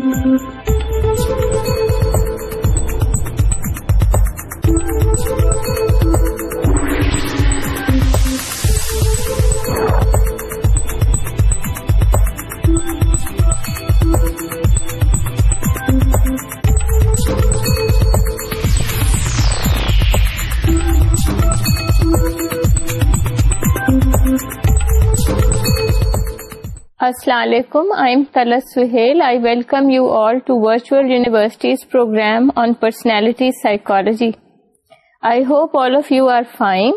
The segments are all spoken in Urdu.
سیش السلام علیکم you all to virtual universities personality you are fine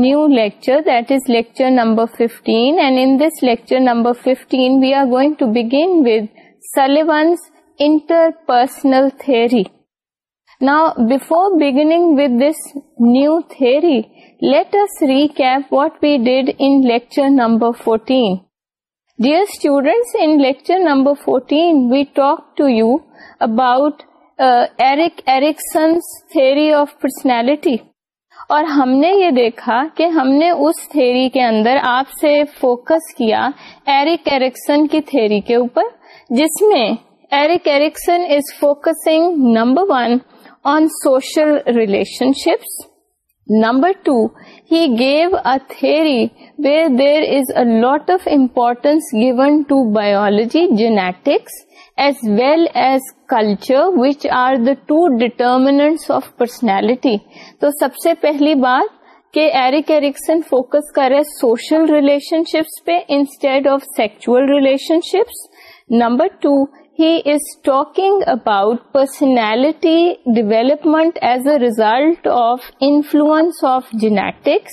new lecture number number we are going to begins interpersonal theory. Now before beginning with this new theory, lecture number 14, what we did you number fourteen dear students theory of personality اور ہم نے یہ دیکھا کہ ہم نے اس تھیوری کے اندر آپ سے فوکس کیا ایرک ایرکسن کی تھیری کے اوپر جس میں Erik Erikson is focusing number one on social relationships number two he give a theory where there is a lot of importance given to biology genetics as well as culture which are the two determinant of personality تو سب سے پہلی بات کہ ایری کیریسن فوکس کرے سوشل ریلیشن شپس پہ instead of sexual relationships number two is talking about personality development as a result of influence of genetics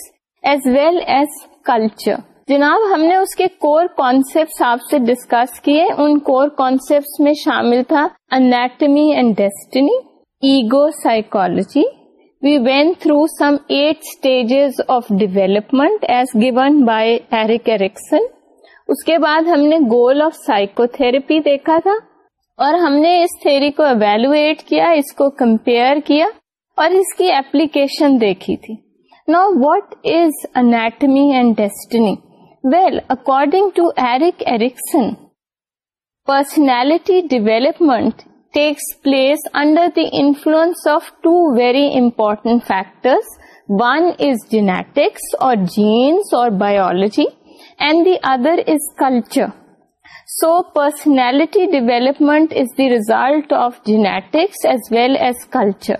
as well as culture جناب ہم نے اس کے کور کانسپٹ آپ سے ڈسکس کیے ان کور کانسیپٹس میں شامل تھا anatomy and destiny ego psychology we went through some eight stages of development as given by Erikson اس کے بعد ہم نے گول آف سائیکو تھراپی دیکھا تھا اور ہم نے اس تھیری کو ایویلویٹ کیا اس کو کمپیئر کیا اور اس کی ایپلیکیشن دیکھی تھی now what is anatomy and destiny well according to Erik Erikson personality development takes place under the influence of two very important factor one is genetics اور جینس اور biology and the other is culture So personality development is the result of genetics as well as culture.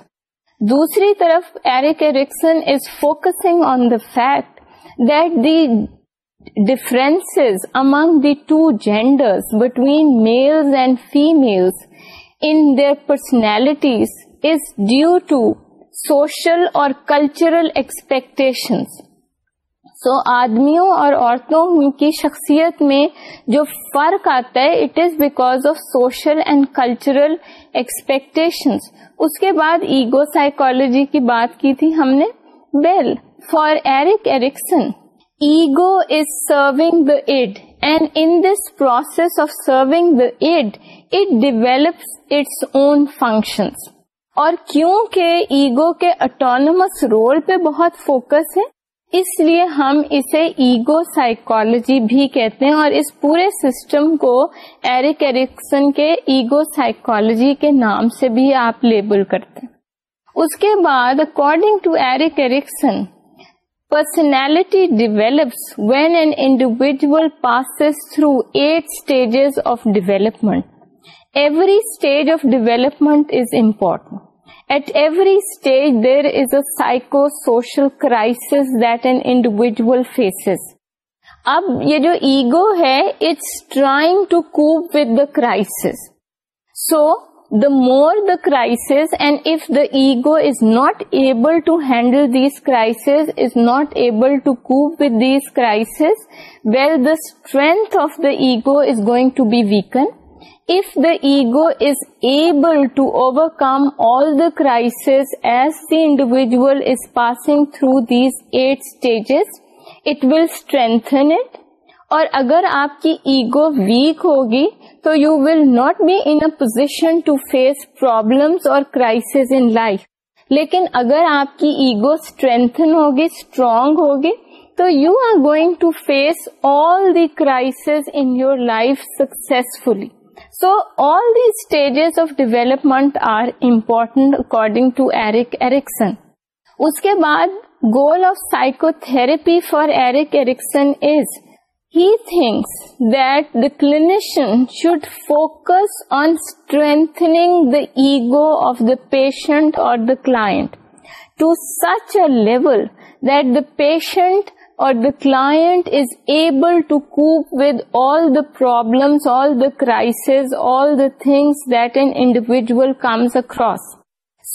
Dusri taraf, Erik Erikson is focusing on the fact that the differences among the two genders between males and females in their personalities is due to social or cultural expectations. So آدمیوں اور عورتوں کی شخصیت میں جو فرق آتا ہے it is because of social and cultural expectations اس کے بعد ایگو سائیکولوجی کی بات کی تھی ہم نے بیل for Erik Erikson ego is serving the id and in this process of serving the id it develops its own functions اور کیوں کہ ایگو کے اٹونومس رول پہ بہت فوکس ہے اس لیے ہم اسے ایگو سائیکالوجی بھی کہتے ہیں اور اس پورے سسٹم کو ایرک ایرکسن کے ایگو سائیکولوجی کے نام سے بھی آپ لیبل کرتے ہیں اس کے بعد according to Erik Erikson personality develops when an individual passes through eight stages of development every stage of development is important at every stage there is a psychosocial crisis then individual faces اب یہ جو ایگو ہے it's trying to cope with the crisis so the more the crisis and if the ego is not able to handle these crisis is not able to cope with these crisis well the strength of the ego is going to be weaken if the ego is able to overcome all the crises as the individual is passing through these eight stages, it will strengthen it. اور اگر آپ کی ایگو ویک ہوگی تو you will not be in position to face problems اور کرائسز ان لائف لیکن اگر آپ کی ایگو اسٹرینتھن ہوگی اسٹرانگ ہوگی تو you are going to face all the crisis in your life successfully so all the stages of development are important according to Erik Erikson اس کے بعد goal of psychotherapy for Erik Erikson is he thinks that the clinician should focus on strengthening the ego of the patient اور the client to such a level that the patient اور the client is able to cope with all the problems all the crisis all the things that an individual comes across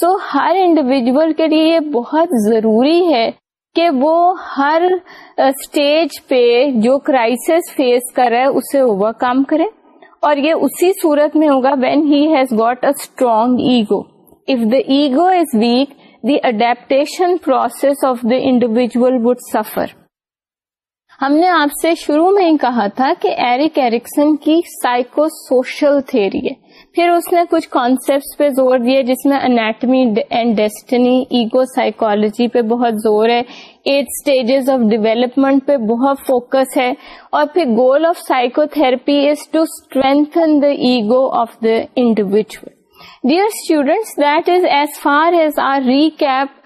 so ہر انڈیویجل کے لیے یہ بہت ضروری ہے کہ وہ ہر اسٹیج uh, پہ جو کرائسس فیس کر رہا ہے اسے اوور کم کرے اور یہ اسی صورت میں ہوگا when has got a strong ego if the ego is weak the adaptation process of the individual would suffer ہم نے آپ سے شروع میں ہی کہا تھا کہ ایرک ایرکسن کی سائیکو سوشل ہے پھر اس نے کچھ کانسیپٹس پہ زور دیا جس میں anatomy and destiny ego psychology پہ بہت زور ہے ایٹ اسٹیجز آف ڈیولپمنٹ پہ بہت فوکس ہے اور پھر goal of psychotherapy is to strengthen the ego of the individual dear students that is as far as our recap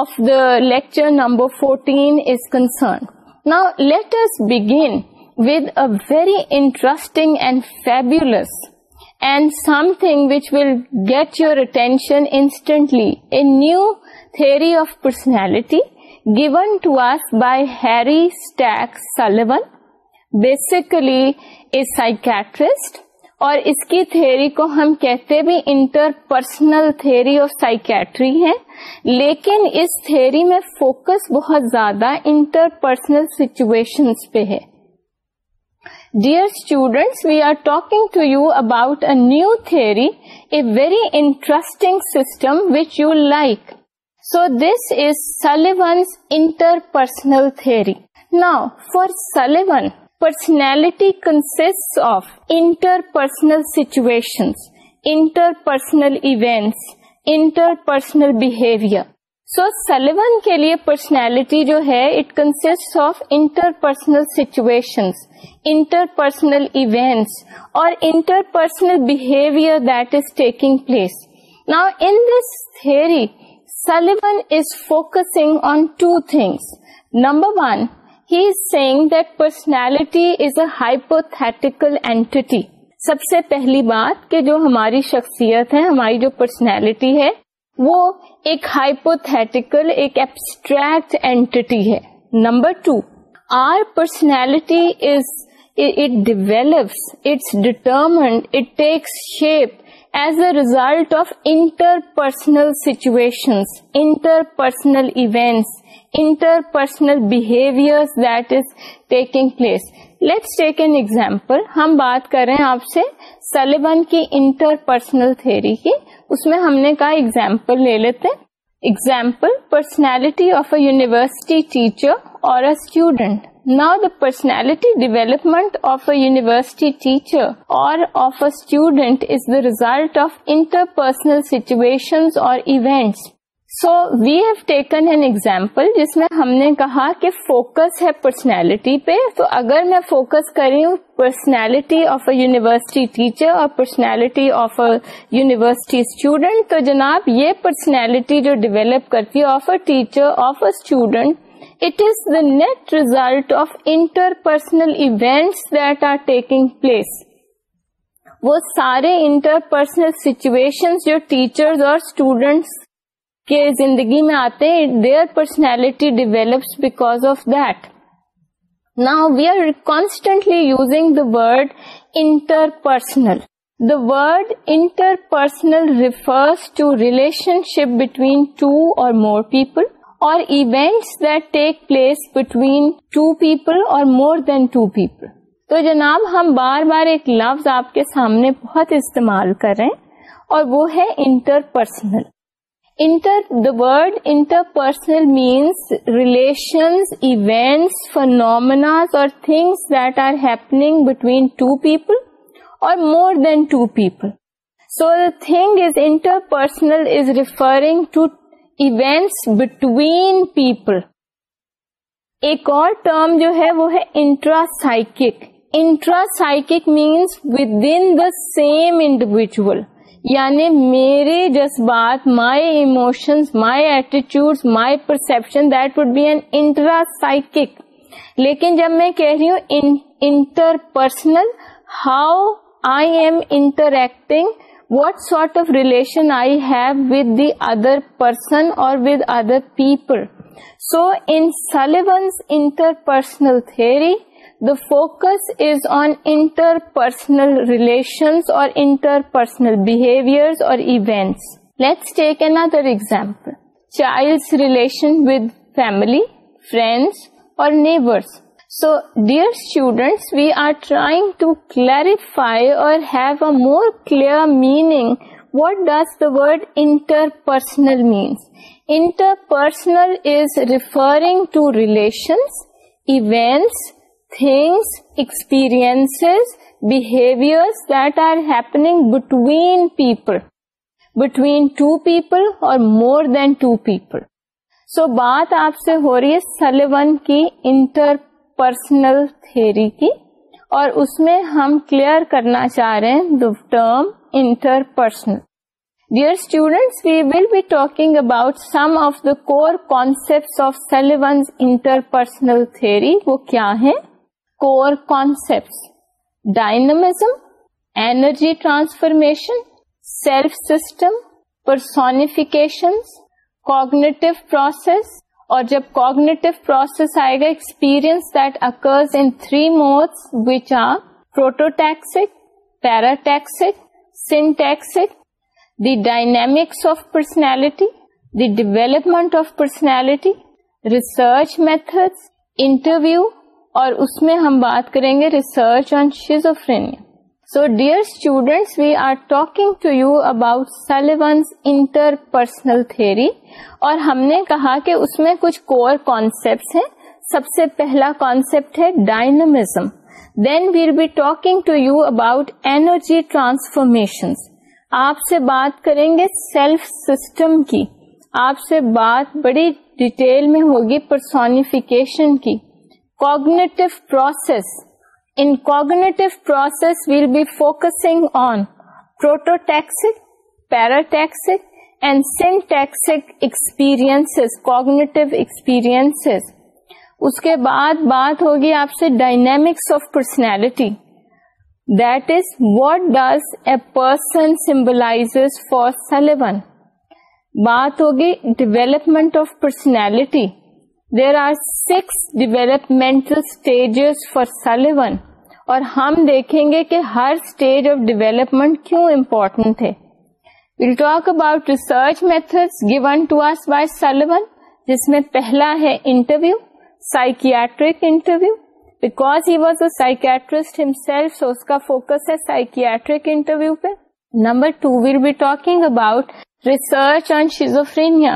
of the lecture number fourteen is concern Now let us begin with a very interesting and fabulous and something which will get your attention instantly. A new theory of personality given to us by Harry Stack Sullivan, basically a psychiatrist اور اس کی تھیوری کو ہم کہتے بھی انٹر پرسنل آف سائکیٹری ہے لیکن اس تھیوری میں فوکس بہت زیادہ انٹر پرسنل سچویشن پہ ہے dear students we are talking to you about a new theory a very interesting system which you like so this is Sullivan's interpersonal theory now for Sullivan personality کنسٹ of interpersonal situation interpersonal events interpersonal behaviour so Sullivan کے لیے پرسنالٹی جو ہے it consist of interpersonal situations interpersonal events اور interpersonal behaviour that is taking place now in this three Sullivan is focusing on two things number one he is that personality is a hypothetical entity سب سے پہلی بات کہ جو ہماری شخصیت ہے ہماری جو پرسنالٹی ہے وہ ایک ہائپوتھیٹیکل ایک ایبسٹریکٹ اینٹی ہے number two our personality is it develops it's determined it takes shape as a result of interpersonal situation interpersonal events interpersonal behaviour that is taking place let's take an example ہم بات کر رہے ہیں آپ سے سلیبن کی انٹر پرسنل تھیری کی اس میں ہم نے کہا ایگزامپل لے لیتے example personality of a university teacher اور a student the the personality of of university university teacher اور of student is the result of interpersonal or or So so have taken an example جس میں ہم نے کہا کہ فوکس ہے پرسنالٹی پہ تو اگر میں فوکس کری ہوں personality of a university teacher اور personality of a university student تو جناب یہ پرسنالٹی جو ڈیویلپ کرتی ہے of a teacher of a student it is the net result of interpersonal events that are taking place وہ سارے انٹر پرسنل سچویشن جو ٹیچر اور اسٹوڈینٹس کے زندگی میں آتے ہیں their personality develop because of that the we are constantly using the word interpersonal the word interpersonal refers to relationship between two or more people or events that take place between two people اور مور دین ٹو پیپل تو جناب ہم بار بار ایک لفظ آپ کے سامنے بہت استعمال کر رہے ہیں اور وہ ہے interpersonal inter inter the word personal means relations events phenomenas اور things that are happening between two people اور more than two people so the thing is interpersonal is referring to events between people ایک اور ٹرم جو ہے وہ ہے intra intra means within the same individual یعنی میرے جذبات مائی ایموشنس مائی ایٹیچیوڈ my perception that would be an intra psychic لیکن جب میں کہہ رہی ہوں interpersonal how I am interacting what sort of relation I have with the other person or with other people. So in Sullivan's interpersonal theory, the focus is on interpersonal relations or interpersonal behaviors or events. Let's take another example. Child's relation with family, friends or neighbors. So dear students we are trying to clarify اور have a more clear meaning what does the word interpersonal personal relation events things experience behaviour that are happening between people between two people اور مور دین ٹو پیپل سو بات آپ سے ہو رہی ہے سلیبن کی انٹر پرسنل تھیری کی اور اس میں ہم کلیئر کرنا چاہ رہے ہیں term interpersonal dear students we will be talking about some of the core concept of interpersonal theory وہ کیا ہے core concept dynamism energy transformation self system personification cognitive process اور جب کوگنیٹو پروسیس آئے گا experience that occurs in three modes which are prototaxic parataxic syntaxic the dynamics of personality the development of personality research method interview اور اس میں ہم بات کریں گے research on schizophrenia so dear students we are talking to you about Sullivan's interpersonal theory اور ہم نے کہا کہ اس میں کچھ کور کانسیپٹس ہیں سب سے پہلا کانسیپٹ ہے dynamism then we'll be talking to you about energy transformation آپ سے بات کریں گے سیلف سسٹم کی آپ سے بات بڑی ڈیٹیل میں ہوگی پرسونیفیکیشن کی cognitive process process will be focusing on prototaxic parataxic and syntaxic cognitive experience اس کے بعد بات ہوگی آپ سے dynamics of personality that is what does a person symbolise for Sullivan بات ہوگی development of personality there are six developmental stages for Sullivan اور ہم دیکھیں گے کہ ہر اسٹیج آف ڈیویلپمنٹ کیوں امپورٹنٹ ہے talk about research method given to us by Sullivan جس میں پہلا ہے interview psychiatric interview because he was a psychiatrist himself so اس کا فوکس ہے سائکیٹرک انٹرویو پہ number two well be talking about research on schizophrenia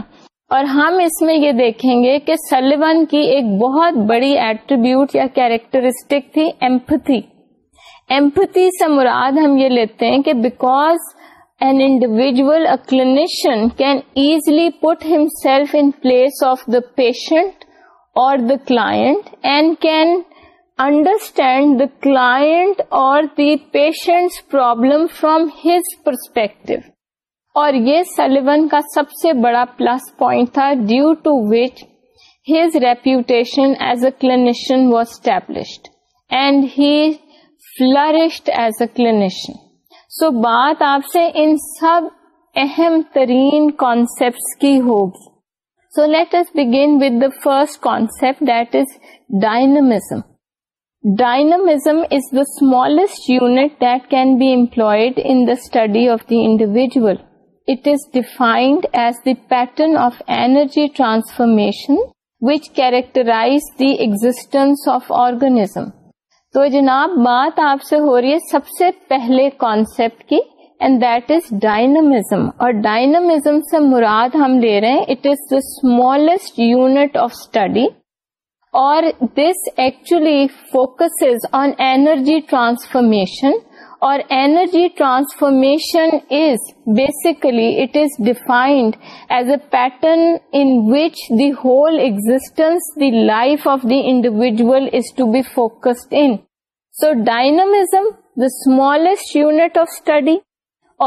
اور ہم اس میں یہ دیکھیں گے کہ سلیون کی ایک بہت بڑی ایٹریبیوٹ یا کیریکٹرسٹک تھی ایمپتھی ایمپتھی سے مراد ہم یہ لیتے ہیں کہ because an individual a clinician can easily put himself in place of the patient اور the client and can understand the client اور the patient problem from his perspective اور یہ سلیون کا سب سے بڑا پلس پوائنٹ تھا due to which his reputation as a clinician was established and he flourished as a clinician so بات آپ سے ان سب اہم ترین کانسیپٹس کی ہوگی so let's begin with the first concept that is dynamism dynamism is the smallest unit be can be the study of the individual pattern of energy transformation which characterize the existence of organism تو جناب بات آپ سے ہو رہی ہے سب سے پہلے کانسپٹ کی اینڈ دیٹ از ڈائنمزم اور ڈائنمزم سے مراد ہم لے رہے ہیں it is the smallest unit of study اور this actually focus on energy transformation اور energy transformation is basically it is defined as a pattern which the whole existence دیف of the individual is to be focused in so dynamism the smallest unit of study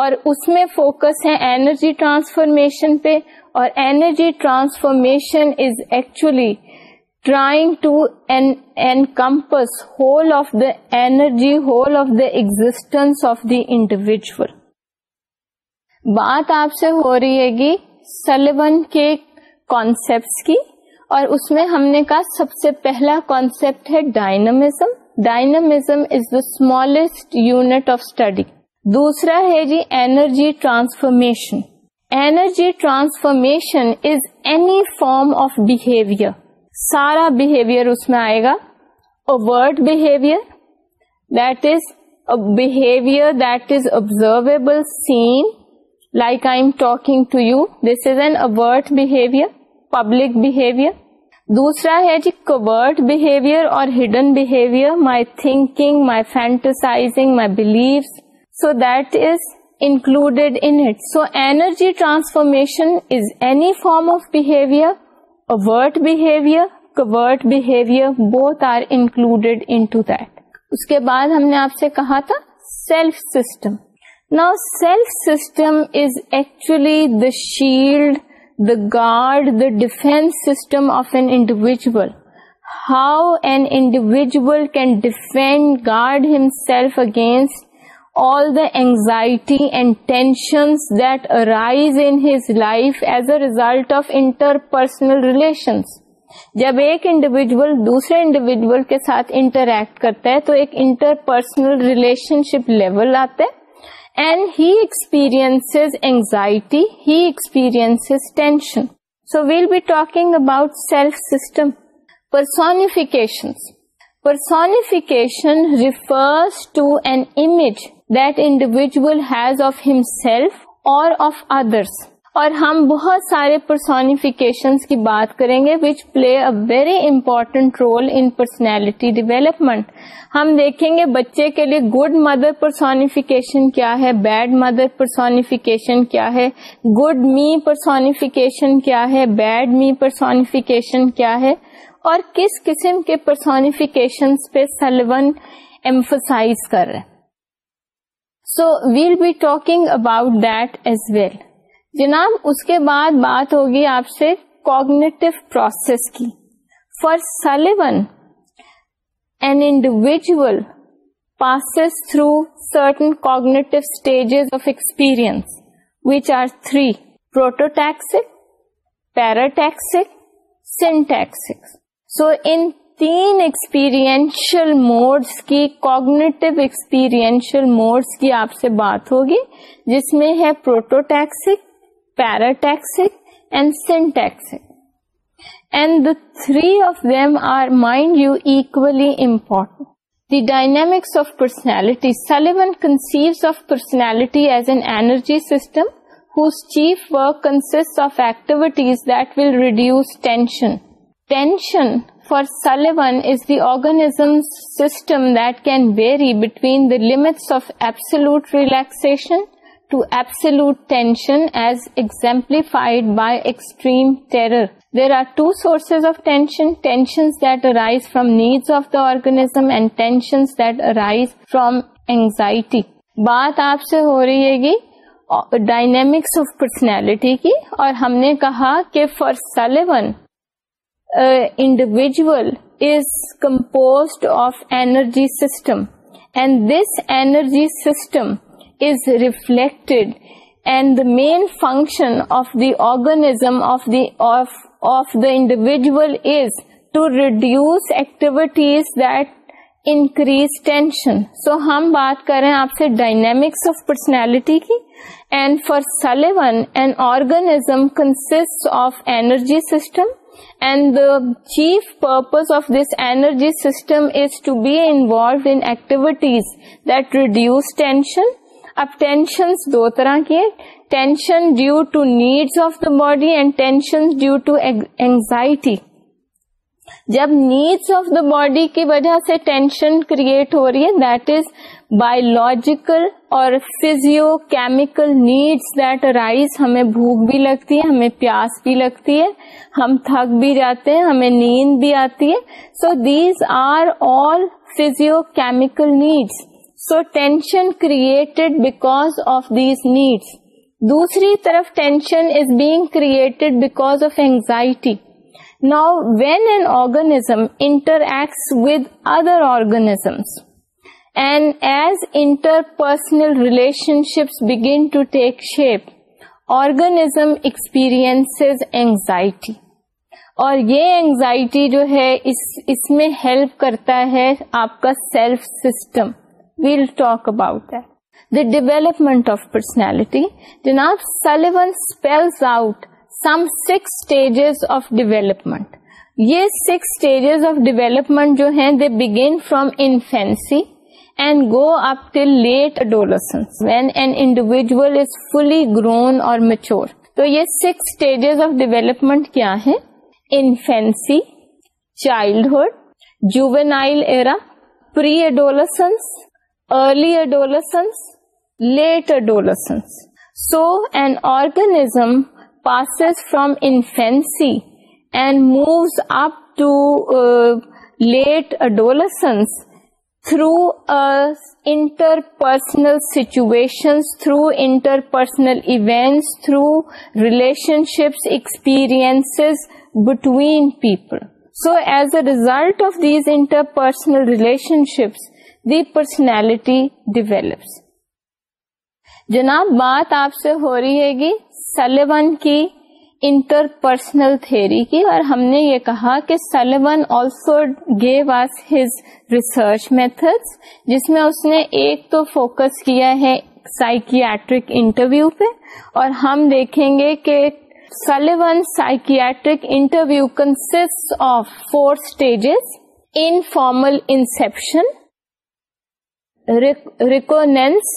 اور اس میں فوکس ہے اینرجی ٹرانسفارمیشن پہ اور energy transformation is actually trying to encompass whole of the energy whole of the existence of the individual بات آپ سے ہو رہی ہے گی سلوین کے کانسپٹ کی اور اس میں ہم نے کہا سب سے پہلا کانسپٹ ہے dynamism dynamism is the smallest unit of study دوسرا ہے جی energy transformation energy transformation is any form of behaviour سارا بہیویئر اس میں آئے گا overt behaviour that is behaviour that is observable seen like I am talking to you this is an overt behaviour public behaviour دوسرا ہے جی کورٹ بہیویئر اور hidden behaviour my thinking my fantasising my belief so that is included in it so energy transformation is any form of behaviour both are included int اس کے بعد ہم نے آپ سے کہا تھا سیلف سسٹم نا self system is actually the shield the guard the defence system of an individual how an individual can defend guard himself against all the anxiety and tensions that arise in his life as a result of interpersonal relations. جب ایک انڈیویجل دوسرے انڈیویجل کے ساتھ انٹریکٹ کرتا ہے تو ایک interpersonal relationship level آتا ہے and he experience anxiety he experience tension so we'll be talking about self system personification personification refers to an image of others اور ہم بہت سارے پرسونیفکیشنس کی بات کریں گے which play a very important role in personality development ہم دیکھیں گے بچے کے لیے گڈ مدر پرسونیفکیشن کیا ہے بیڈ مدر پرسونیفیکیشن کیا ہے گڈ می پرسونیفیکیشن کیا ہے بیڈ می پرسونیفیکیشن کیا ہے اور کس قسم کے پرسونیفکیشنس پہ سلون ایمفسائز کر رہے ہیں so we'll be talking about that as well جناب اس کے بعد بات ہوگی آپ سے کوگنیٹو پروسیس کی for Sullivan an individual passes through certain cognitive stages of experience which are three prototaxic parataxic syntaxic so ان تین ایکسپیرئنشل موڈس کی کوگنیٹو ایکسپیرئنشل موڈس کی آپ سے بات ہوگی جس میں ہے prototaxic parataxic and syntaxic and the three of them are mind you equally important the dynamics of personality Sullivan conceives of personality as an energy system whose chief work of activities that will reduce tension tension for Sullivan is the organism system that can vary between of absolute relaxation to absolute tension as exemplified by extreme terror there are two sources of tension tension that arise from needs of the organism and tension that arise from anxiety بات آپ سے ہو رہی ہے گی ڈائنمکس آف پرسنالٹی کی اور ہم نے کہا کہ for Sullivan individual is compose of energy system and this energy system is reflect and the main function of the organism of the individual is to reduce activities that increase tension so ہم بات کریں آپ سے ڈائنمکس آف پرسنالٹی کی and for Sullivan organism consist of energy system chief purpose of this energy system is to be involve in activities that reduce tension اب ٹینشن دو طرح کی tension due to needs of the body and tension due to anxiety جب نیڈس آف دا باڈی کی وجہ سے ٹینشن کریٹ ہو رہی ہے دیٹ از بایولوجیکل اور physio chemical needs that arise ہمیں بھوک بھی لگتی ہے ہمیں پیاس بھی لگتی ہے ہم تھک بھی جاتے ہیں ہمیں نیند بھی آتی ہے so these are all physio chemical needs so tension created because of these needs دوسری طرف tension is being created because of anxiety now when an organism interacts with other organisms and as interpersonal relationships begin to take shape organism experience anxiety اور یہ اینگزائٹی جو ہے اس میں ہیلپ کرتا ہے آپ کا self system we'll talk about the development of personality جناب Sullivan spells out some six stages of development یہ سکس اسٹیجز آف ڈیولپمنٹ جو ہے they begin from infancy and go up to adolescence when an individual is fully grow اور میچور تو یہ سکس اسٹیج آف ڈیویلپمنٹ کیا ہیں انفینسی چائلڈہڈ جورا preadolescence early adolescence late adolescence so and organism passes from infancy and moves up to late adolescence through interpersonal situations through interpersonal events through relation ships experience between people so as a result of these interpersonal relation ships the personality develops جناب بات آپ سے ہو رہی ہے گی سلیون کی انٹر پرسنل تھیری کی اور ہم نے یہ کہا کہ Sullivan also give us his research method جس میں اس نے ایک تو فوکس کیا ہے سائکیٹرک انٹرویو پہ اور ہم دیکھیں گے کہ Sullivan psychiatric interview کنسٹ of four stages in formal inception reconnaissance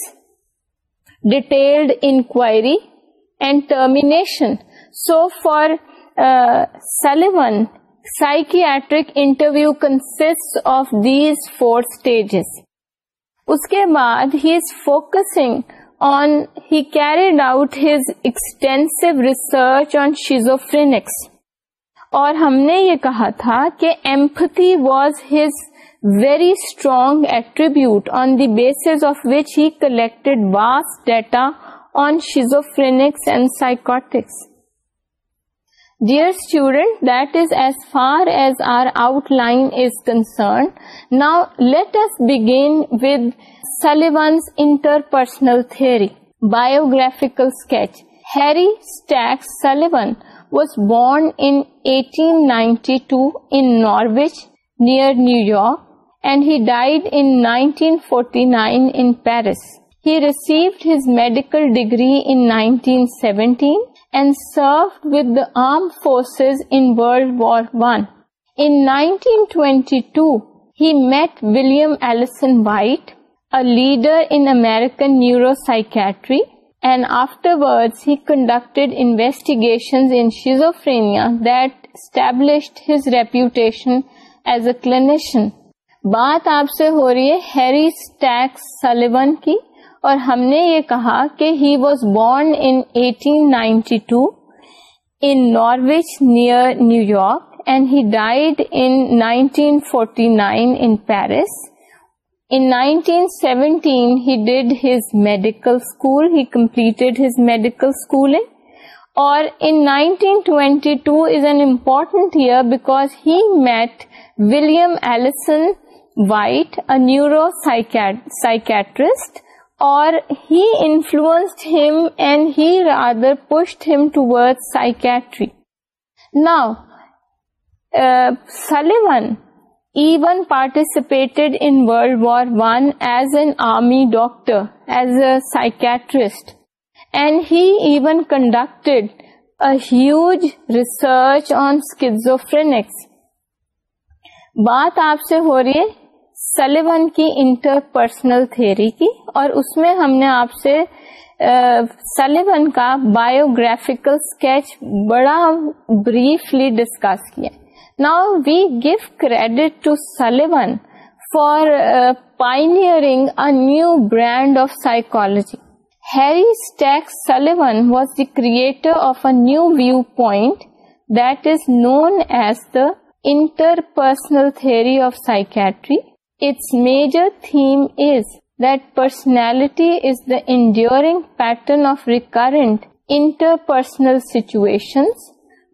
detailed inquiry and termination so for Sullivan psychiatric interview کنسٹ of these four stages اس کے بعد he is focusing on he carried out his extensive research on schizophrenics اور ہم نے یہ کہا تھا کہ empathy was his very strong attribute on the basis of which he collected vast data on schizophrenics and سائیکٹکس Dear student, that is as far as our outline is concerned. Now let us begin with Sullivan's interpersonal theory. Biographical sketch. Harry Stack Sullivan was born in 1892 in Norwich, near New York, and he died in 1949 in Paris. He received his medical degree in 1917 لیڈریکورو psychiatry and آفٹرٹیڈ انویسٹیگیشنفرینیا that established his reputation as a clinician بات آپ سے ہو رہی ہے ہیریبن کی اور ہم نے یہ کہا کہ he was born in in in in 1892 Norwich near New York and he died 1949 Paris In in 1917, he He he did his his medical medical school. completed schooling. Or 1922 is an important year because met بورنٹینک میڈیکل اور نیورو سائیکٹریسٹ اور he influenced him and he rather pushed him toward psychiatry now Sullivan even participated in world war one as an army doctor as a psychiatrist and he even conducted conduct huge research on schizophrenics بات آپ سے ہو رہی ہے سلیون کی انٹر پرسنل تھیری کی اور اس میں ہم نے آپ سے سلیون کا بایوگرافیکل اسکیچ بڑا بریفلی ڈسکس کیا نا we give credit to Sullivan for pioneering new brand of psychology Harry Stack Sullivan was the creator of a new viewpoint that is known as the interpersonal theory of psychiatry its major theme is that personality is the enduring pattern of recurrent interpersonal situations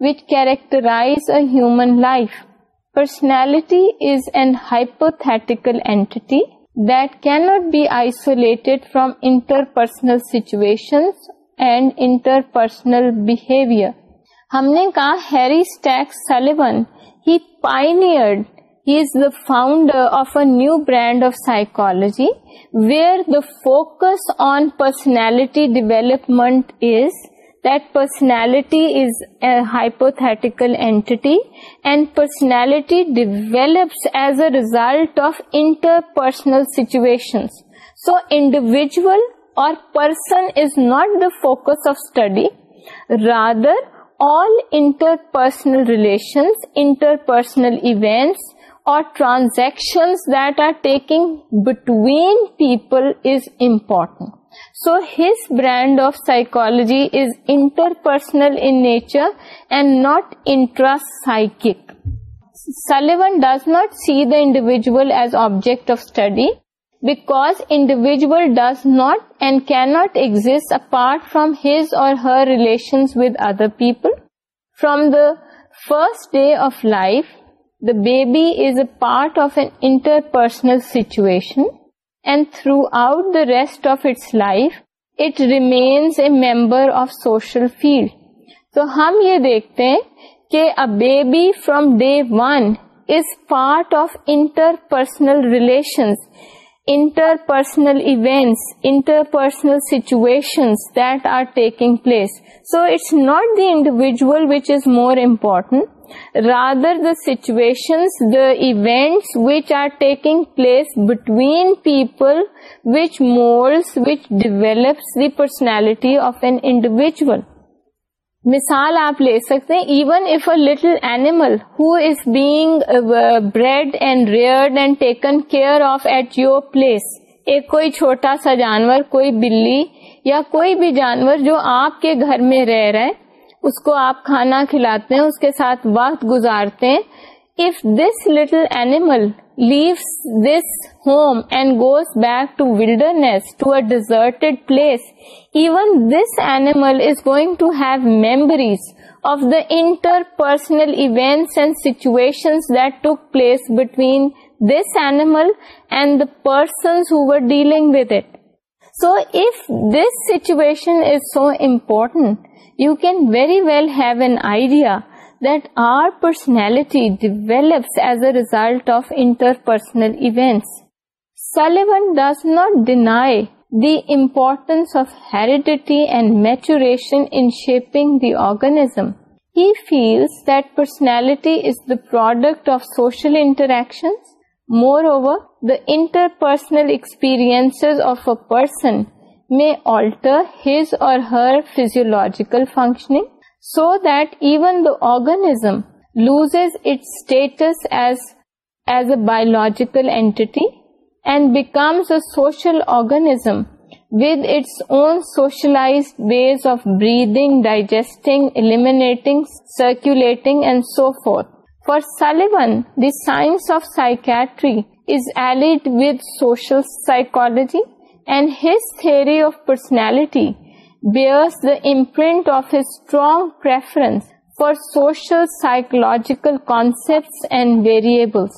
characterize human life personality is an hypothetical entity that can't be isolate from interpersonal situation and interpersonal behaviour ہم نے کہا Harry Stack Sullivan he pioneered He is the founder of a new brand of psychology where the focus on personality development is that personality is a hypothetical entity and personality develops as a result of interpersonal situations. So individual or person is not the focus of study, rather all interpersonal relations, interpersonal events, or transactions that are taking between people is important. So his brand of psychology is interpersonal in nature and not intrapsychic. Sullivan does not see the individual as object of study because individual does not and cannot exist apart from his or her relations with other people. From the first day of life, the baby is a part of a interpersonal situation and throughout the rest of its life it remains a member of social field تو ہم یہ دیکھتے کہ a baby from day one is part of interpersonal relations interpersonal events interpersonal situations that are taking place so it's not the individual which is more important rather the sessions the event which are taking place between people which moulds و پرسنالٹی آف این انڈیویجل مثال آپ لے سکتے even if little animal who is being bred and reared and taken care of at your place ایک کوئی چھوٹا سا جانور کوئی بلی یا کوئی بھی جانور جو آپ کے گھر میں رہ رہا ہے اس کو آپ کھانا کھلاتے ہیں اس کے ساتھ وقت گزارتے ہیں if this little animal leaves this home and goes back to wilderness to a wilderness place even this animal is going to have memories of the interpersonal events and situation this animal and the persons who were dealing with it So if this situation is so important, you can very well have an idea that our personality develops as a result of interpersonal events. Sullivan does not deny the importance of heredity and maturation in shaping the organism. He feels that personality is the product of social interactions Moreover, the interpersonal experiences of a person may alter his or her physiological functioning so that even the organism loses its status as a biological entity and becomes a social organism with its own socialized ways of breathing, digesting, eliminating, circulating, and so forth. For Sullivan, the science of psychiatry is allied with social psychology, and his theory of personality bears the imprint of his strong preference for social psychological concepts and variables.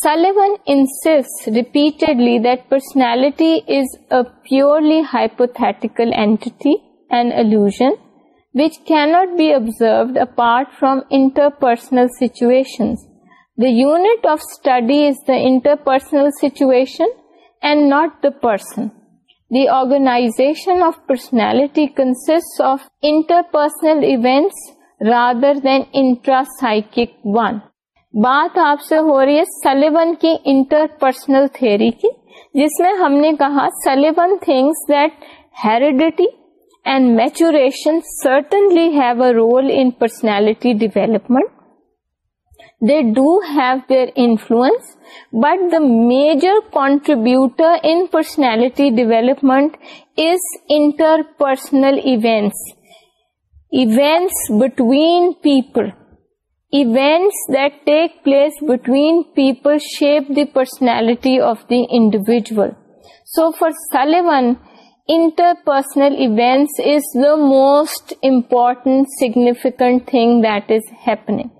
Sullivan insists repeatedly that personality is a purely hypothetical entity, an illusion, which can't be observed apart from interpersonal situation the unit of studies daughter personal situation and not the person the organization of personality کنسٹ of interpersonal events rather than intrapsychic one بات آپ سے ہو رہی ہے سلیبن کی انٹرپرسنل تھیری کی جس میں ہم نے کہا Sullivan thinks that heredity and maturation certainly have a role in personality development. They do have their influence, but the major contributor in personality development is interpersonal events, events between people. Events that take place between people shape the personality of the individual. So for Sullivan, interpersonal events is the most important significant thing that is happening.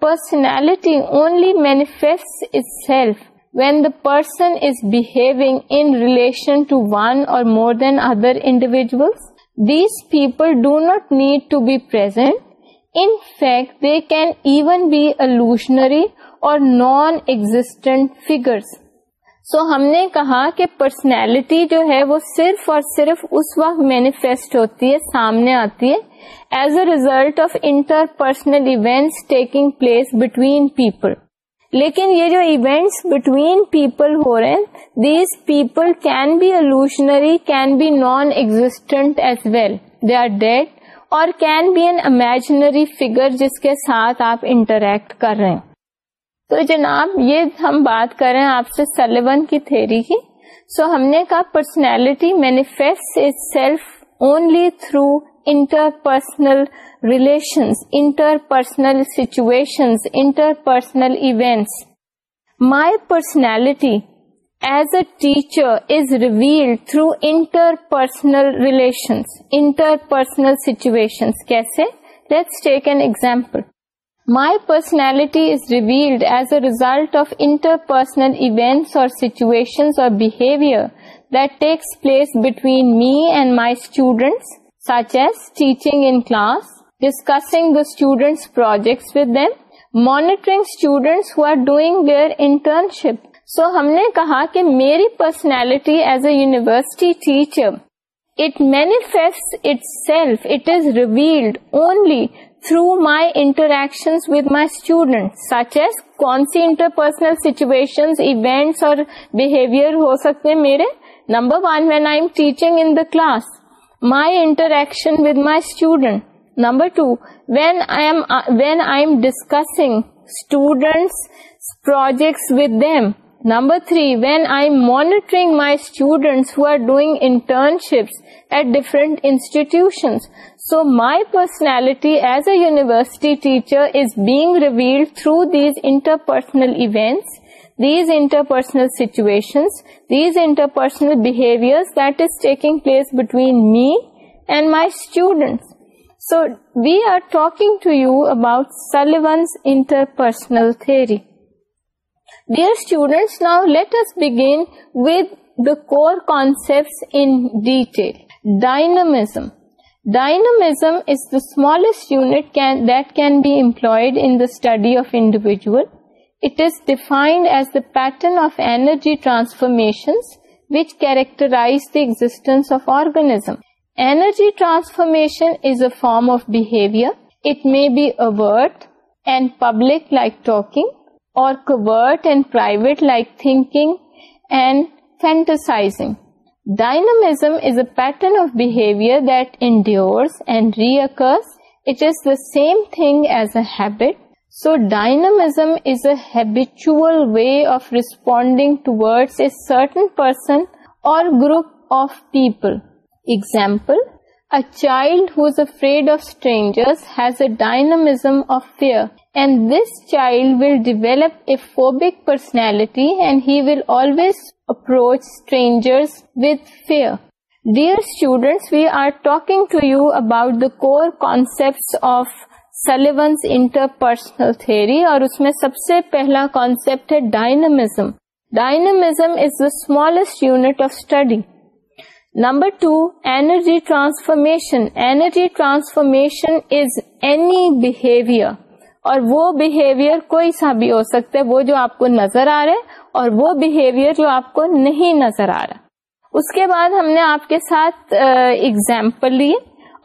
Personality only manifests itself when the person is behaving in relation to one or more than other individuals. These people do not need to be present. In fact, they can even be illusionary or non-existent figures. So ہم نے کہا کہ پرسنالٹی جو ہے وہ صرف اور صرف اس وقت مینیفیسٹ ہوتی ہے سامنے آتی ہے as a result of interpersonal events taking place between people لیکن یہ جو ایونٹس بٹوین پیپل ہو رہے ہیں these people can be illusionary can be non existent as well they are dead اور can be an imaginary figure جس کے ساتھ آپ انٹریکٹ کر رہے ہیں تو جناب یہ ہم بات کر رہے ہیں آپ سے سلیبن کی تھیری کی سو ہم نے کہا personality manifest is self only through interpersonal relations interpersonal situations interpersonal events my personality as a teacher is revealed through interpersonal relations interpersonal situations کیسے let's take an example my personality is revealed as a result of interpersonal events اور سیچویشن اور behaviour that takes place between me and my student such as teaching in class discussing the students projects with them monitoring students who are doing their internship so ہم نے کہا کہ میری personality as a university teacher it manifest itself it is revealed only through my interaction with my students such as کون سی انٹرپرسنل سچویشن ایونٹس اور بہیویئر ہو سکتے میرے number one when I am teaching in the class my interaction with my student number two when I am when I am discussing students projects with them Number 3, when I'm monitoring my students who are doing internships at different institutions, so my personality as a university teacher is being revealed through these interpersonal events, these interpersonal situations, these interpersonal behaviors that is taking place between me and my students. So we are talking to you about Sullivan's interpersonal theory. Dear students, now let us begin with the core concepts in detail. Dynamism. Dynamism is the smallest unit that can be employed in the study of individual. It is defined as the pattern of energy transformations which characterize the existence of organism. Energy transformation is a form of behavior. It may be overt and public, like talking, dynamism is a of behaviourism is a habitual way of responding toward a certain person or group of people example a child who's a Fred of strangers a dynamism of fear and this child will develop phobic personality and he will always approach stranger where dear student we are talking to you about the concept of Sullivan interpersonal theory اور اس میں سب سے پہلا کانسپٹ ہے dynamism dynamism is the smallest unit of study number two energy transformation energy transformation is any behaviour اور وہ بہیویئر کوئی سا بھی ہو سکتا ہے وہ جو آپ کو نظر آ رہا ہے اور وہ بہیویئر جو آپ کو نہیں نظر آ رہا اس کے بعد ہم نے آپ کے ساتھ ایگزامپل لی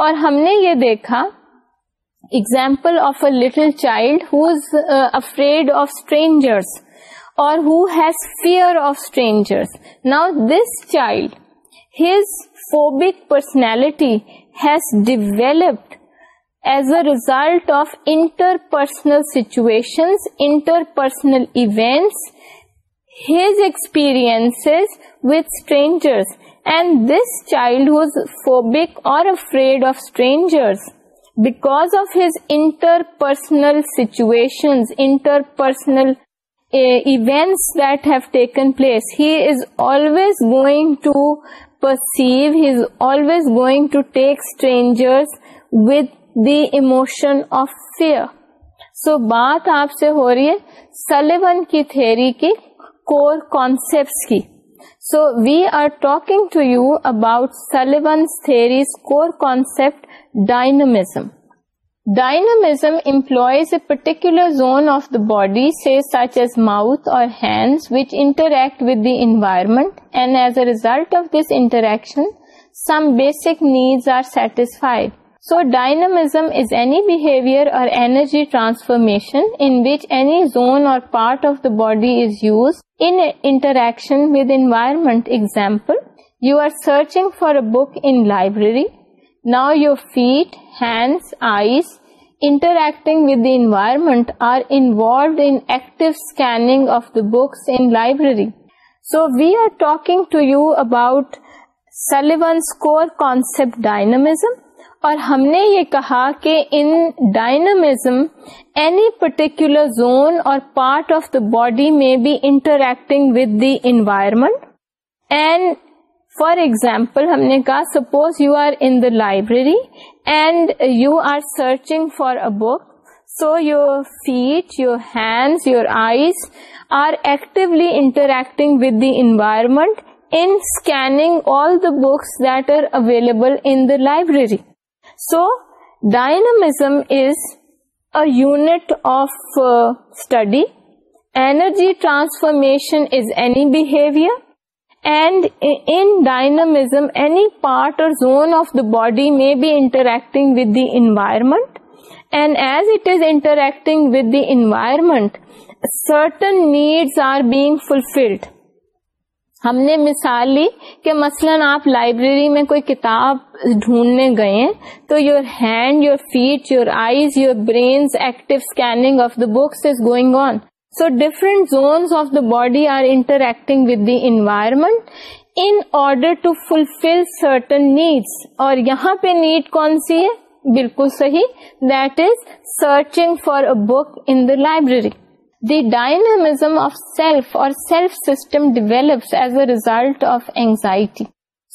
اور ہم نے یہ دیکھا example of a little child afraid of strangers اور who has fear of strangers now this child his phobic personality has developed as a result of interpersonal situations, interpersonal events, his experiences with strangers. And this child was phobic or afraid of strangers because of his interpersonal situations, interpersonal eh, events that have taken place. He is always going to perceive, he is always going to take strangers with the emotion of fear so بات آپ سے ہو رہی ہے سلبن کی تھری کی کور کانسپٹ کی so we are talking to you about Sullivan three concept dynamism dynamism employees a particular zone of the body سے such as mouth or hand which interact with the environment and as a result of this interaction some basic need are satisfied So dynamism is any behavior or energy transformation in which any zone or part of the body is used in interaction with environment. Example, you are searching for a book in library. Now your feet, hands, eyes interacting with the environment are involved in active scanning of the books in library. So we are talking to you about Sullivan's core concept, dynamism. اور ہم نے یہ کہا کہ in dynamism any particular zone or part of the body میں be interacting with the environment and for example ہم نے کہا suppose you are in the library and you are searching for a book so your feet your hands your eyes are actually interacting with the environment scanning all the books that are available in the library So, dynamism is a unit of uh, study. Energy transformation is any behavior, and in dynamism any part or zone of the body may be interacting with the environment, and as it is interacting with the environment, certain needs are being fulfilled. ہم نے مثال لی کہ مثلا آپ لائبریری میں کوئی کتاب ڈھونڈنے گئے ہیں تو your hand your feet your eyes your brains active scanning of the books is going on so different zones of the body are interacting with the environment in order to fulfil certain needs اور یہاں پہ نیڈ کون سی ہے بالکل صحیح that is searching for a book in the library the dynamism of self or self system develops as a result of anxiety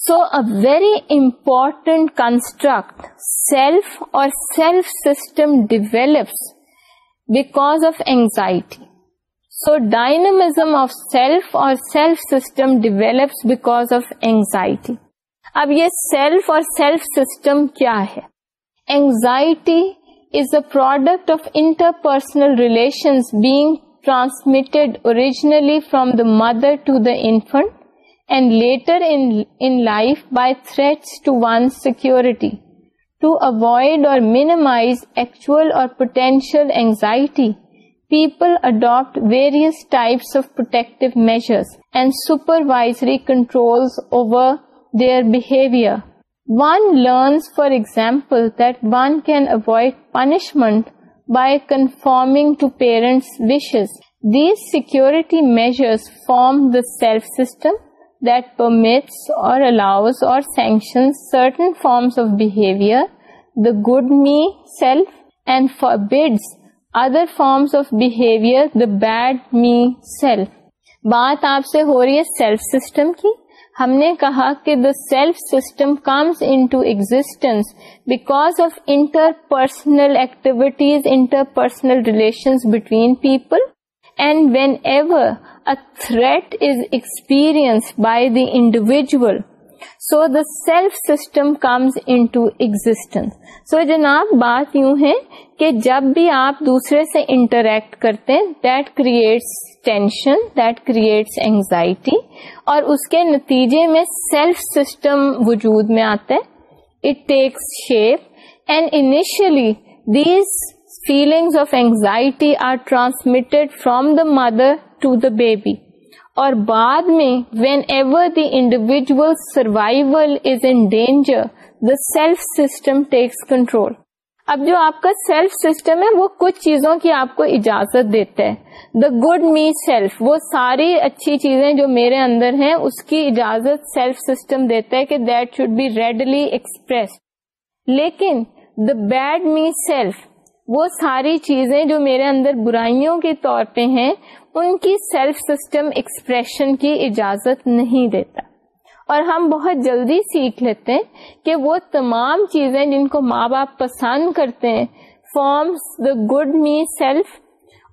so a very important construct self or self system develops because of anxiety so dynamism of self or self system develops because of anxiety اب یہ سیلف اور سیلف سسٹم کیا ہے anxiety is a product of interpersonal relations being transmitted originally from the mother to the infant and later in life by threats to one's security. To avoid or minimize actual or potential anxiety, people adopt various types of protective measures and supervisory controls over their behavior one learns for example that one can avoid punishment by conforming security measures form the self system permits or sanction certain forms of behaviour the good me self and for other forms of behaviour the bad me self بات آپ سے ہو رہی ہے سیلف سسٹم کی ہم نے کہا کہ the self system comes into existence because of interpersonal activities interpersonal relations between people and whenever a threat is experienced by the individual so the self system comes into existence so جناب بات یوں ہے کہ جب بھی آپ دوسرے سے انٹریکٹ کرتے ہیں that creates tension that creates anxiety اور اس کے نتیجے میں سیلف سسٹم وجود میں آتا ہے it takes shape and initially these feelings of anxiety are transmitted from the mother to the baby اور بعد میں whenever the individual survival is in danger the self system takes control اب جو آپ کا سیلف سسٹم ہے وہ کچھ چیزوں کی آپ کو اجازت دیتا ہے دا گڈ می سیلف وہ ساری اچھی چیزیں جو میرے اندر ہیں اس کی اجازت سیلف سسٹم دیتا ہے کہ that should be readily express لیکن دا بیڈ می سیلف وہ ساری چیزیں جو میرے اندر برائیوں کے طور پہ ہیں ان کی سیلف سسٹم ایکسپریشن کی اجازت نہیں دیتا اور ہم بہت جلدی سیکھ لیتے ہیں کہ وہ تمام چیزیں جن کو ماں باپ پسند کرتے ہیں forms the good me self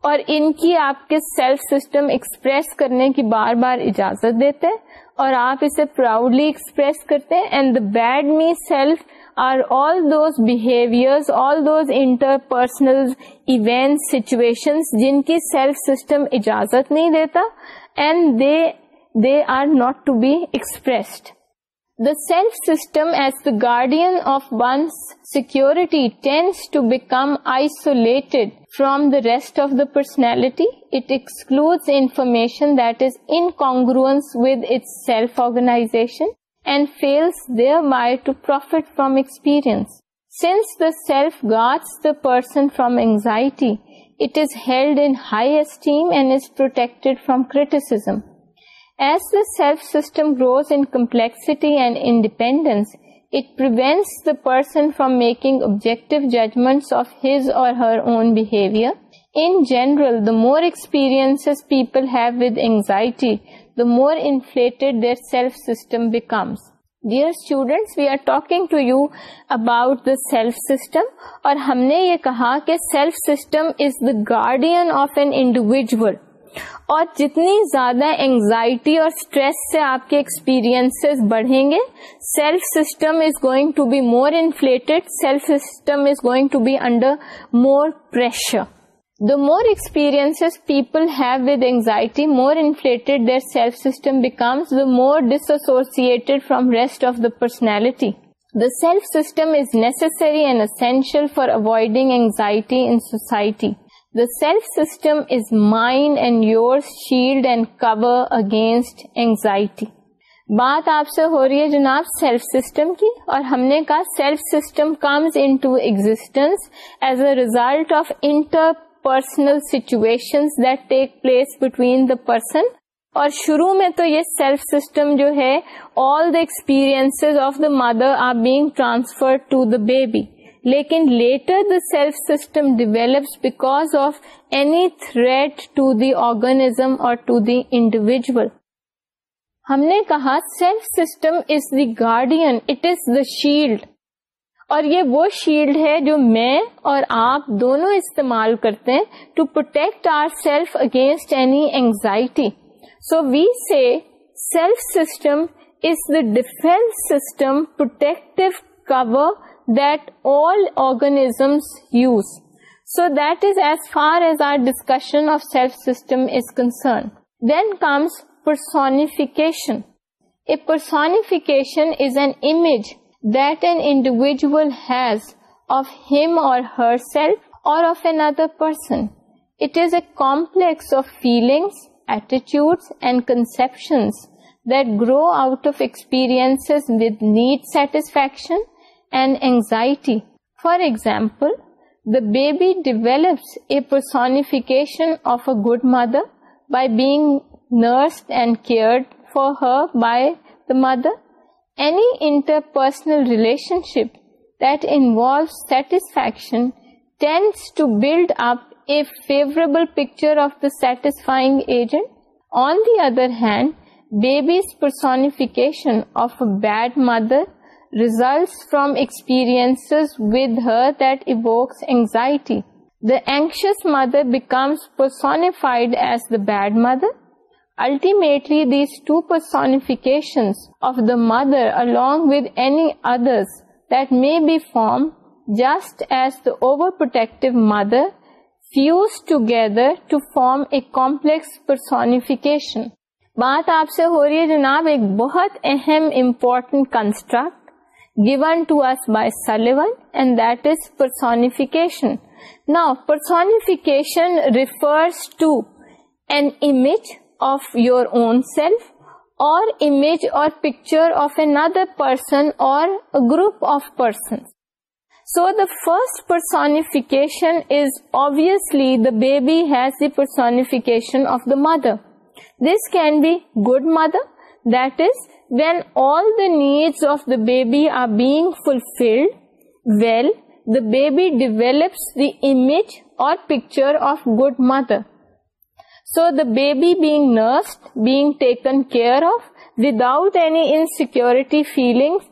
اور ان کی آپ کے سیلف سسٹم ایکسپریس کرنے کی بار بار اجازت دیتے ہیں اور آپ اسے پراؤڈلی ایکسپریس کرتے ہیں and the bad me self جن کی سیلف سسٹم اجازت نہیں دیتا and they are not to be express the self system as the guardian of one's security tends to become isolate from the rest of the personality it excludes information that is in congruence with its self organisation and fail thereby to profit from experience guard the person from anxiety as the self system grows in complexity and independence پر more experience people have with anxiety more in inflated دلف system becomes dear students we are talking to you about the self system اور ہم نے یہ کہا کہ self system is the guardian of an individual اور جتنی زیادہ اینزائٹی اور اسٹریس سے آپ کے ایکسپیرینس بڑھیں گے self system is going to be more inflated self system is going to be under more pressure the more experience people have with anxiety more disassociated self rest of from rest of the personality the self system is necessary and essential in society. The self system is mind and your shield and cover against anxiety بات آپ سے ہو رہی ہے جناب سیلف سسٹم کی اور ہم نے کہا self system comes existence as a result of interpersonal situation that take place between the person اور شروع میں تو یہ سیلف سسٹم جو ہے all the experience of the mother are being transfer to the baby لیکن later the self system develops because of any threat to the organism اور ٹو دی انڈیویژل ہم نے کہا self system is the guardian it is the shield اور یہ وہ شیلڈ ہے جو میں اور آپ دونوں استعمال کرتے ہیں to protect our self against any anxiety so we see self system is the defence system protective cover that all organisms use so that is as far as our discussion of self system is concern then comes personification a personification is an image ز of O her self aversion and anxiety for example the baby develops a personification of a good mother by being nurse and cared for her by the mother Any interpersonal relationship that involves satisfaction tends to build up a favorable picture of the satisfying agent. On the other hand, baby's personification of a bad mother results from experiences with her that evokes anxiety. The anxious mother becomes personified as the bad mother, Ultimately, these two personifications of the mother along with any others that may be formed just as the overprotective mother fuse together to form a complex personification. بات آپ سے ہو رہی ہے جناب ایک بہت اہم important construct given to us by Sullivan and that is personification. Now personification refers to an image of your own self, or image or picture of another person or a group of persons. So the first personification is obviously the baby has the personification of the mother. This can be good mother, that is, when all the needs of the baby are being fulfilled, well, the baby develops the image or picture of good mother. So the baby being nursed, being taken care of without any insecurity feelings,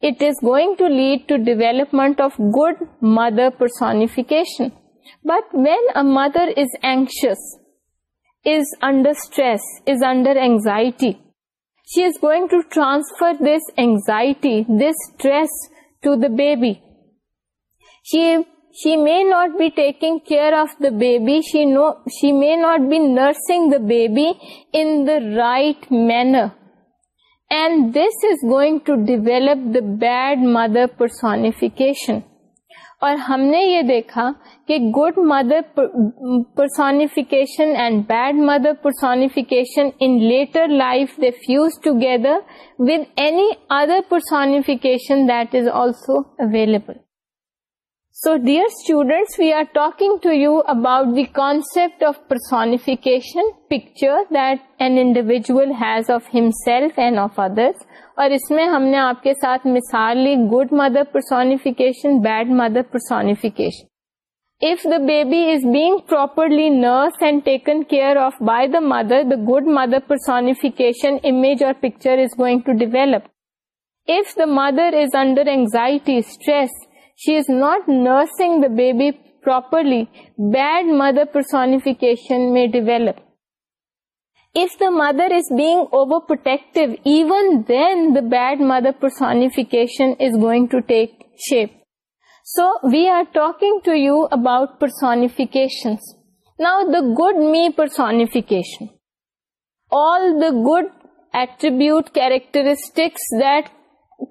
it is going to lead to development of good mother personification. But when a mother is anxious, is under stress, is under anxiety, she is going to transfer this anxiety, this stress to the baby. She she may not be taking care of the baby she no she may not be nursing the baby right manner and this is going to develop the bad mother personification اور ہم نے یہ دیکھا کہ good mother personification and bad mother personification in later life they fuse together with any other personification that is also available so dear students we are talking to you about the concept of personification picture then individual has of him self and of other اور اس میں ہم نے آپ کے ساتھ مثال لی good mother personification bad mother personification if the baby is being properly nurse and taken care of by the mother good mother personification image or picture is going to develop if the mother is under anxiety stress she is not nursing the baby properly, bad mother personification may develop. If the mother is being overprotective, even then the bad mother personification is going to take shape. So we are talking to you about personifications. Now the good me personification. All the good attribute characteristics that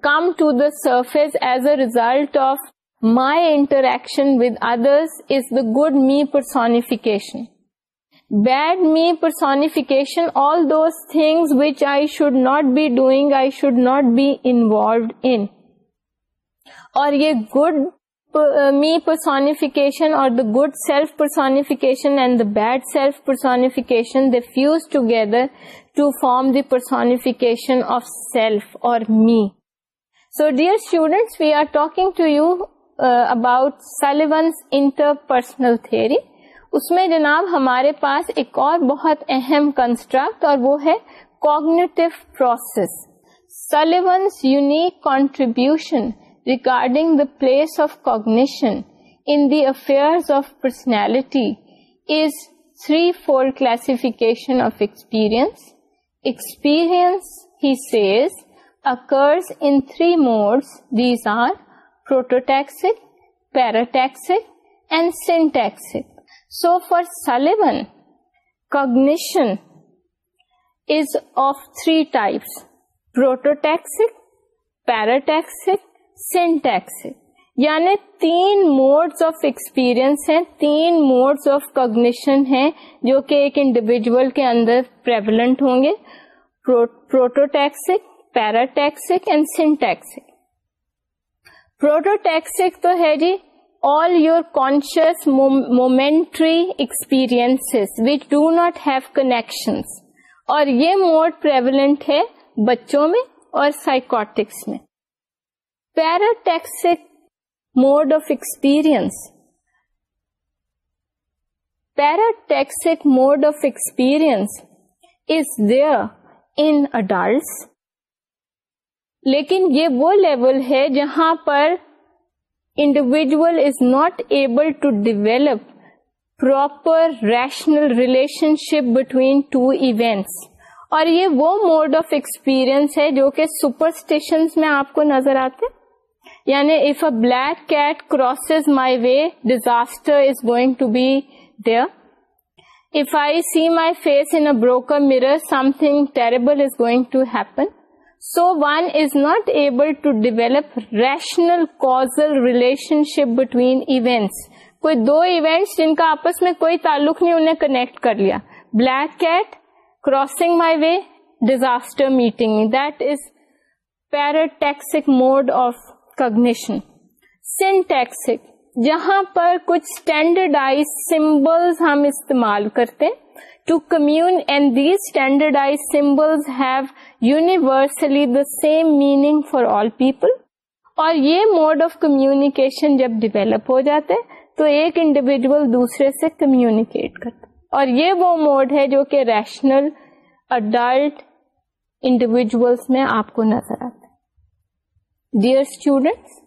come to the surface as a result of my interaction with others is the good me personification. Bad me personification, all those things which I should not be doing, I should not be involved in. Aur ye good uh, me personification or the good self personification and the bad self personification, they fuse together to form the personification of self or me. So dear students, we are talking to you about Sullivan's interpersonal theory اس میں جناب ہمارے پاس ایک اور بہت اہم کنسٹرکٹ اور وہ ہے cognitive process unique contribution regarding the place of cognition in the affair of personality is three four classification of experience experience he says occurs in three modes these are پاٹیکسک and syntaxic so for Sullivan cognition is of three types prototaxic parataxic syntaxic یعنی تین موڈس آف ایکسپیرئنس ہیں تین موڈس آف کگنیشن ہیں جو کہ ایک انڈیویجل کے اندر پرولیٹ ہوں گے prototaxic parataxic and syntaxic prototaxic تو ہے جی all your conscious momentary experiences which do not have connections اور یہ موڈ prevalent ہے بچوں میں اور سائیکوٹکس میں parataxic mode of experience parataxic mode of experience is there in adults لیکن یہ وہ لیول ہے جہاں پر individual is not able to develop proper rational relationship between two events اور یہ وہ موڈ آف ایکسپیرئنس ہے جو کہ سپرسٹیشن میں آپ کو نظر آتے یعنی if a black cat cross my way disaster is going to be there if I see my face in broken mirror something terrible is going to happen so one is not able to develop rational causal relationship between events کوئی دو ایونٹس جن کا آپس میں کوئی تعلق نہیں انہیں کنیکٹ کر لیا black cat crossing my way disaster meeting that is parataxic mode of cognition syntaxic جہاں پر کچھ اسٹینڈرڈائز سمبل ہم استعمال کرتے ہیں to commune and these standardize symbols have universally the same meaning for all people اور یہ موڈ آف communication جب develop ہو جاتے تو ایک انڈیویجل دوسرے سے communicate کرتا اور یہ وہ موڈ ہے جو کہ ریشنل adult انڈیویجلس میں آپ کو نظر آتا dear students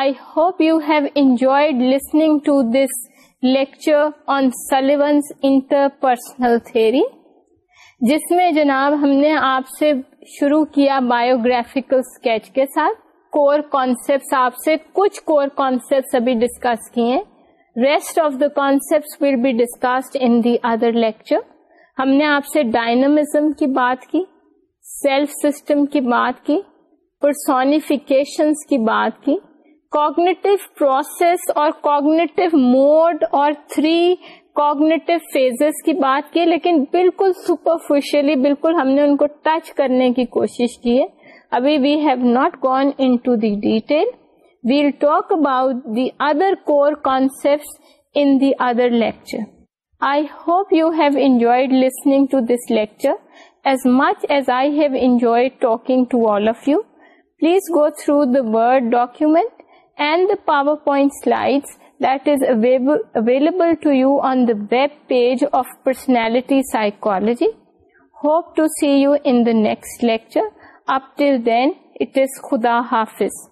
I hope you have enjoyed listening to this lecture on Sullivan's interpersonal theory جس میں جناب ہم نے آپ سے شروع کیا بایوگرافیکل اسکیچ کے ساتھ کور کانسیپٹس آپ سے کچھ کور کانسپٹ ابھی ڈسکس کیے rest of the concept will be discussed in the other lecture ہم نے آپ سے ڈائنمزم کی بات کی سیلف سسٹم کی بات کی پرسونیفیکیشنس کی بات کی کوگنیٹو پروسیس اور کوگنیٹو موڈ اور تھری کوگنیٹو فیزز کی بات کی لیکن بالکل سپرفیشلی بالکل ہم نے ان کو ٹچ کرنے کی کوشش کی ہے ابھی we have not gone into the detail we'll talk about the other core concept in the other lecture I hope you have enjoyed listening to this lecture as much as I have enjoyed talking to all of you please go through the word document and the PowerPoint slide that is available to you on the web page of personality psychology hope to see you N the next lecture after then it is خدا حافظ